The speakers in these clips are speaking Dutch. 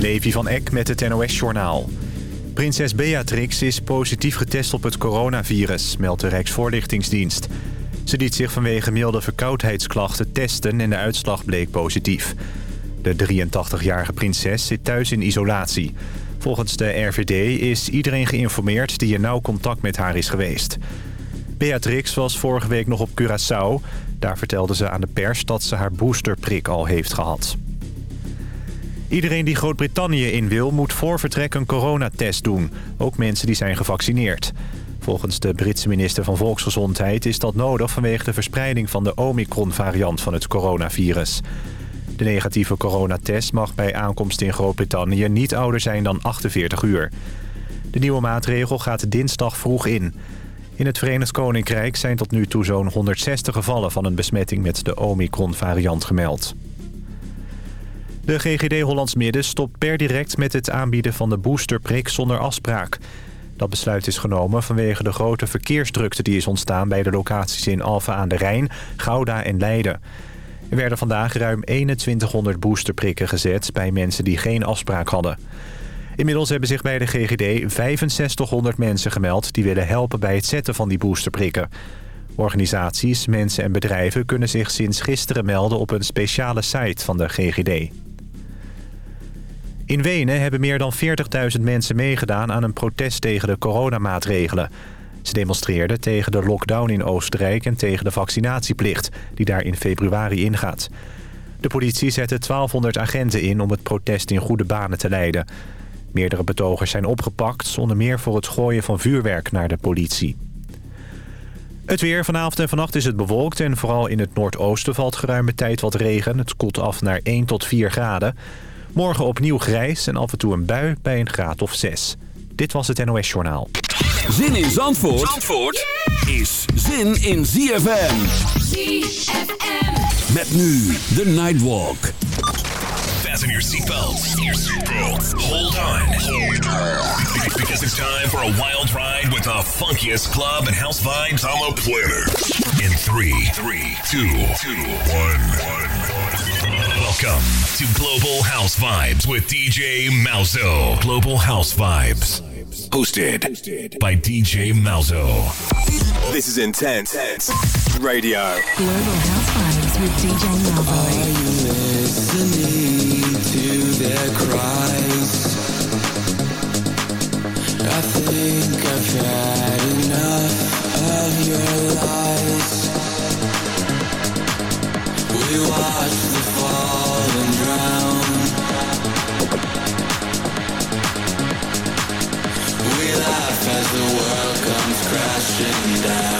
Levi van Eck met het NOS-journaal. Prinses Beatrix is positief getest op het coronavirus, meldt de Rijksvoorlichtingsdienst. Ze liet zich vanwege milde verkoudheidsklachten testen en de uitslag bleek positief. De 83-jarige prinses zit thuis in isolatie. Volgens de RVD is iedereen geïnformeerd die in nauw contact met haar is geweest. Beatrix was vorige week nog op Curaçao. Daar vertelde ze aan de pers dat ze haar boosterprik al heeft gehad. Iedereen die Groot-Brittannië in wil, moet voor vertrek een coronatest doen. Ook mensen die zijn gevaccineerd. Volgens de Britse minister van Volksgezondheid is dat nodig... vanwege de verspreiding van de Omicron-variant van het coronavirus. De negatieve coronatest mag bij aankomst in Groot-Brittannië... niet ouder zijn dan 48 uur. De nieuwe maatregel gaat dinsdag vroeg in. In het Verenigd Koninkrijk zijn tot nu toe zo'n 160 gevallen... van een besmetting met de Omicron-variant gemeld. De GGD Hollands Midden stopt per direct met het aanbieden van de boosterprik zonder afspraak. Dat besluit is genomen vanwege de grote verkeersdrukte die is ontstaan... bij de locaties in Alphen aan de Rijn, Gouda en Leiden. Er werden vandaag ruim 2100 boosterprikken gezet bij mensen die geen afspraak hadden. Inmiddels hebben zich bij de GGD 6500 mensen gemeld... die willen helpen bij het zetten van die boosterprikken. Organisaties, mensen en bedrijven kunnen zich sinds gisteren melden... op een speciale site van de GGD. In Wenen hebben meer dan 40.000 mensen meegedaan aan een protest tegen de coronamaatregelen. Ze demonstreerden tegen de lockdown in Oostenrijk en tegen de vaccinatieplicht, die daar in februari ingaat. De politie zette 1200 agenten in om het protest in goede banen te leiden. Meerdere betogers zijn opgepakt, zonder meer voor het gooien van vuurwerk naar de politie. Het weer vanavond en vannacht is het bewolkt en vooral in het noordoosten valt geruime tijd wat regen. Het koelt af naar 1 tot 4 graden. Morgen opnieuw grijs en af en toe een bui bij een graad of 6. Dit was het NOS Journaal. Zin in Zandvoort, Zandvoort is zin in ZFM. ZFM. Met nu de Nightwalk. Fasten your seatbelts. Your seatbelts. Hold on. Because it's time for a wild ride with the funkiest club and house vibes on the planet. In three, three, two, two, one, one. Welcome to Global House Vibes with DJ Malzo. Global House Vibes. Hosted by DJ Malzo. This is Intense Radio. Global House Vibes with DJ Malvo. Are you listening to their cries? I think I've had enough of your lies. We watch and down.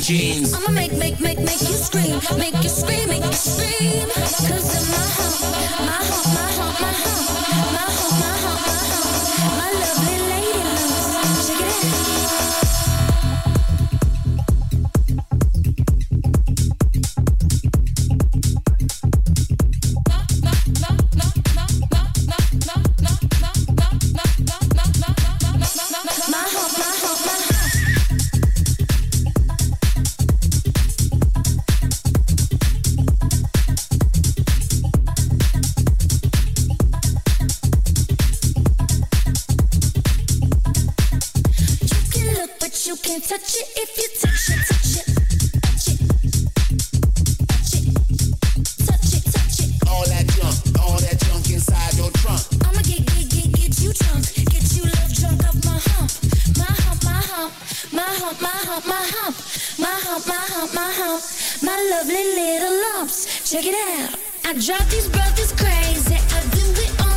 jeans? I'ma make, make, make, make you scream. Make you scream, make you scream. Cause of my hump, you can touch it if you touch it, touch it. Touch it, touch it. Touch it. All that junk, all that junk inside your trunk. I'ma get, get, get, get you drunk. Get you love drunk off my hump. My hump, my hump. My hump, my hump, my hump. My hump, my hump, my hump. My lovely little lumps. Check it out. I drive these brothers crazy. I do it all.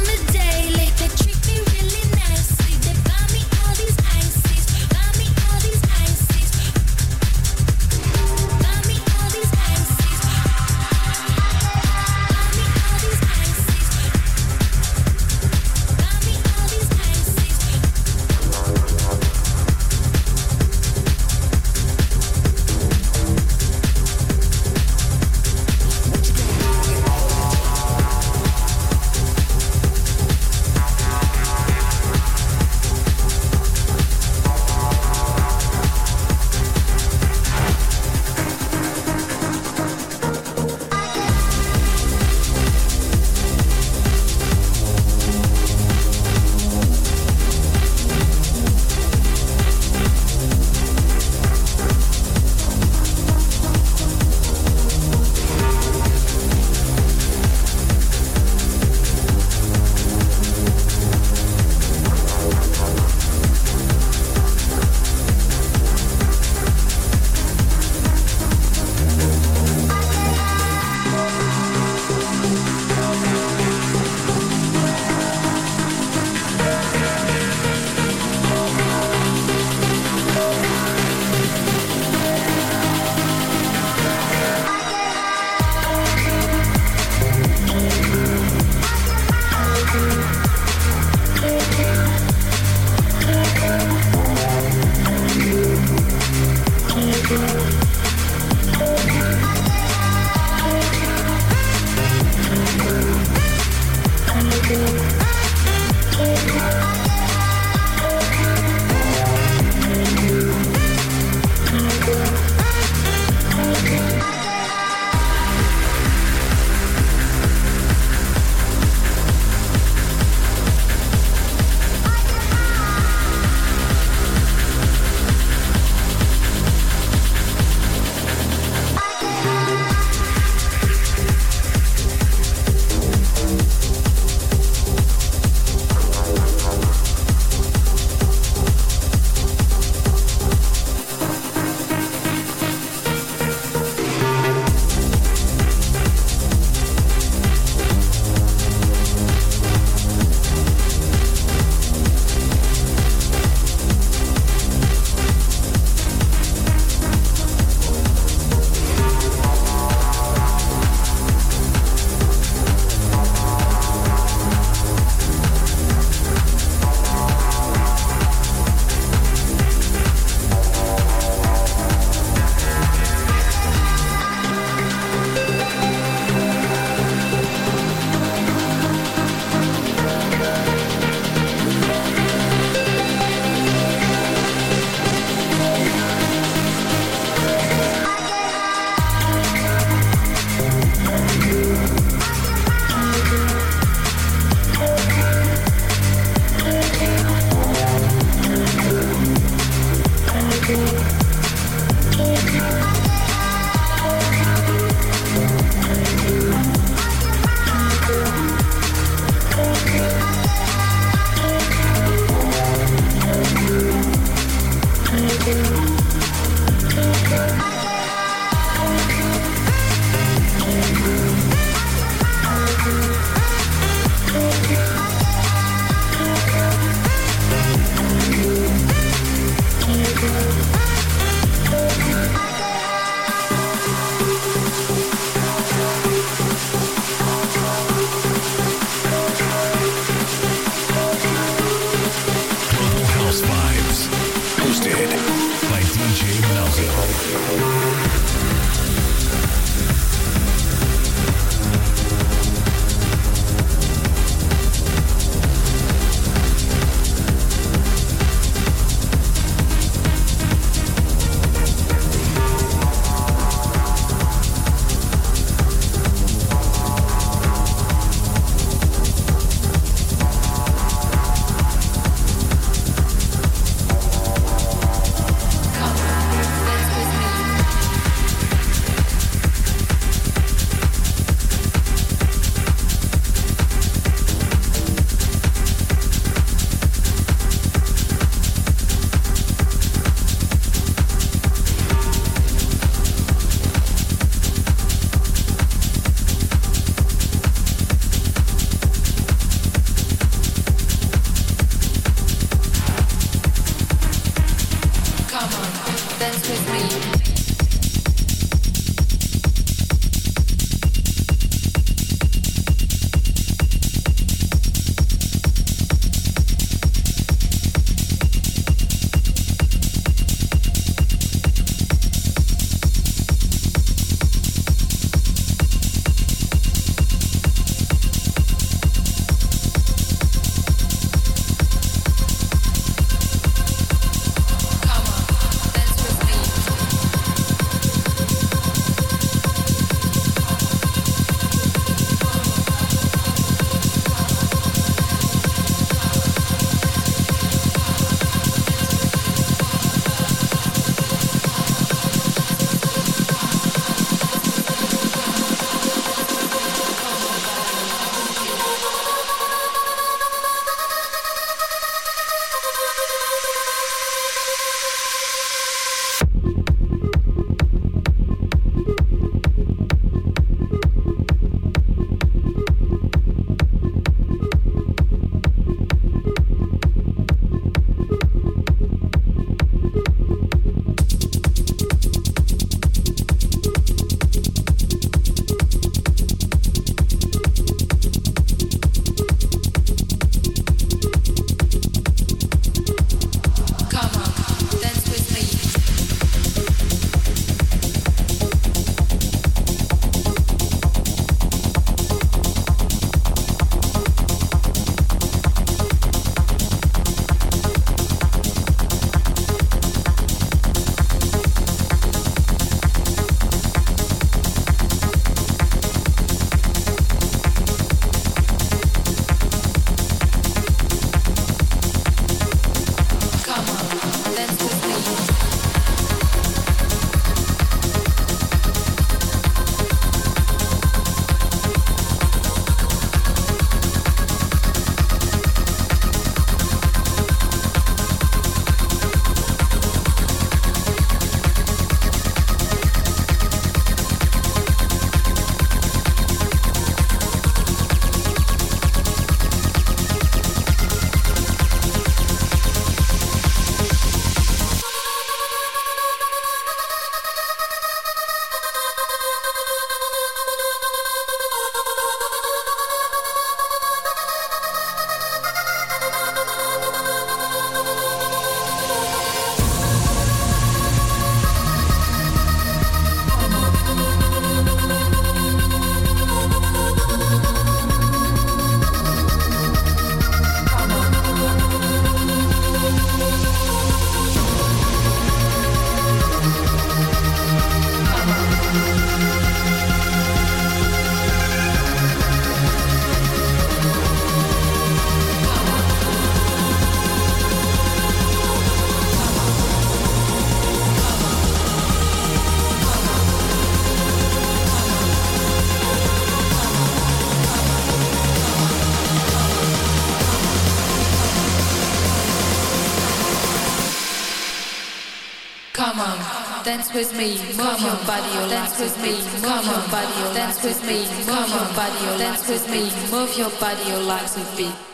With me, move your body, or dance with me, move your body, or dance with me, move your body, or dance with me, move your body, your legs with beat.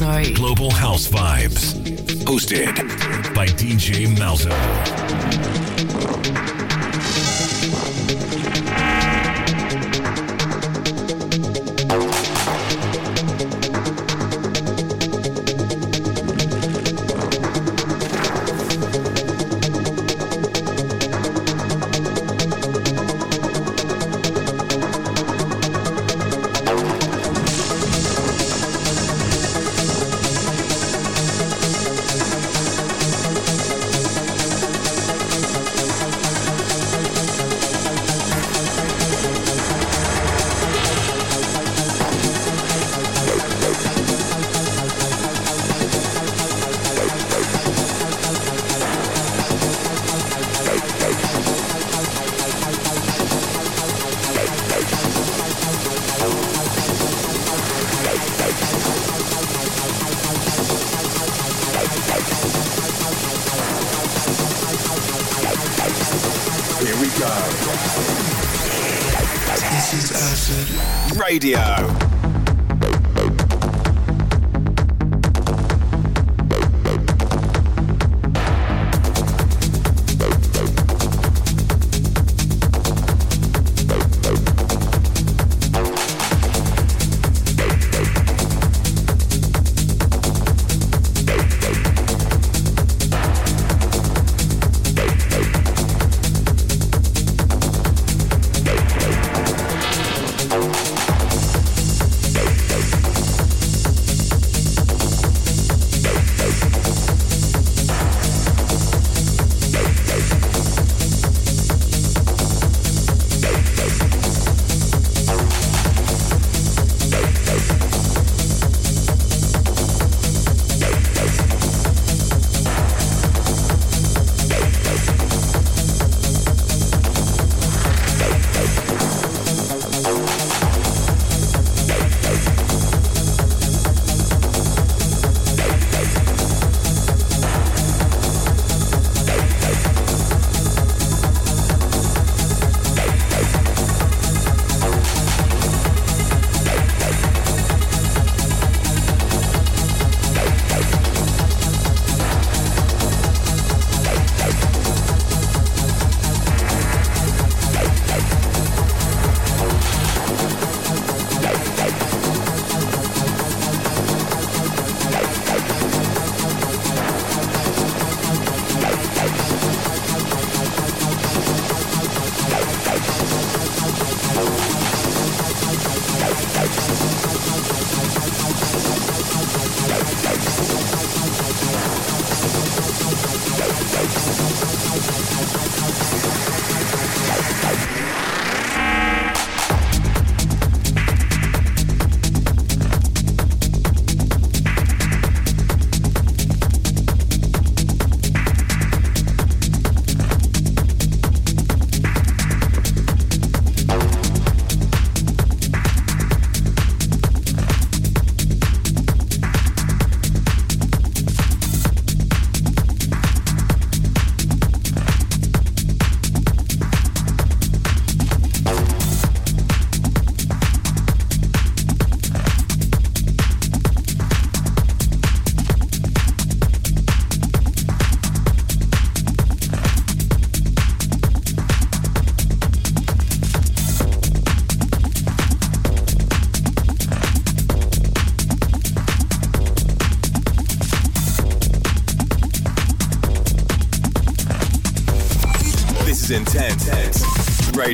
Malzo. Global House Vibes. Hosted by DJ Malzo.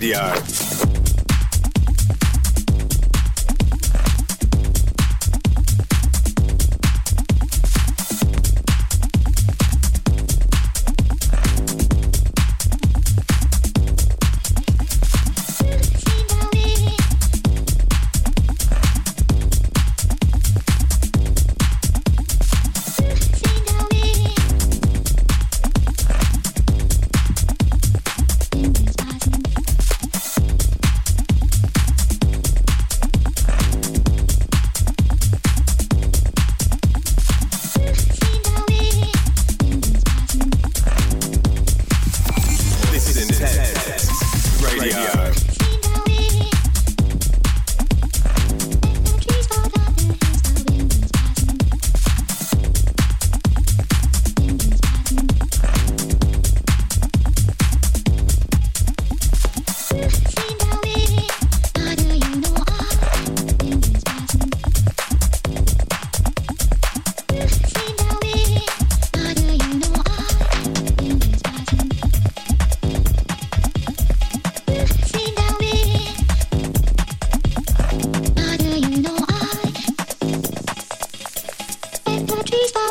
Radio.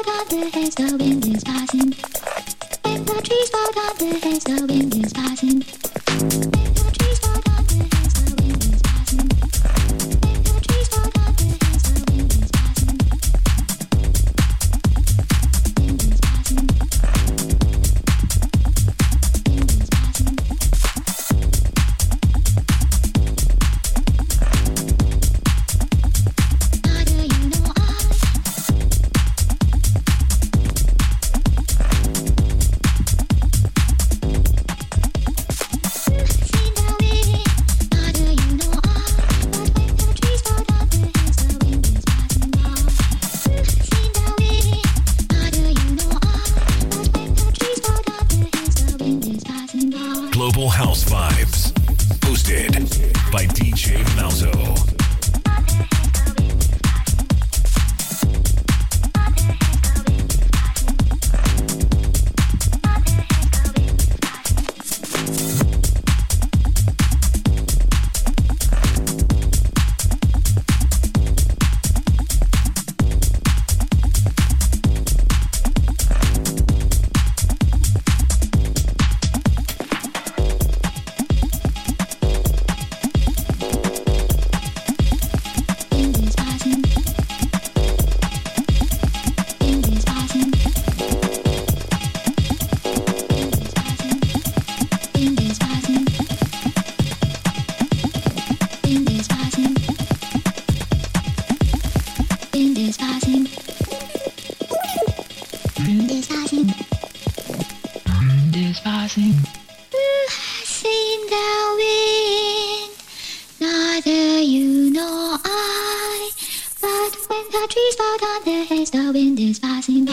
out of the heads, the wind is passing. Let the trees fall off the heads, the wind is passing. passing. seen the wind, neither you nor I. But when the trees bow down their heads, the wind is passing.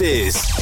veces.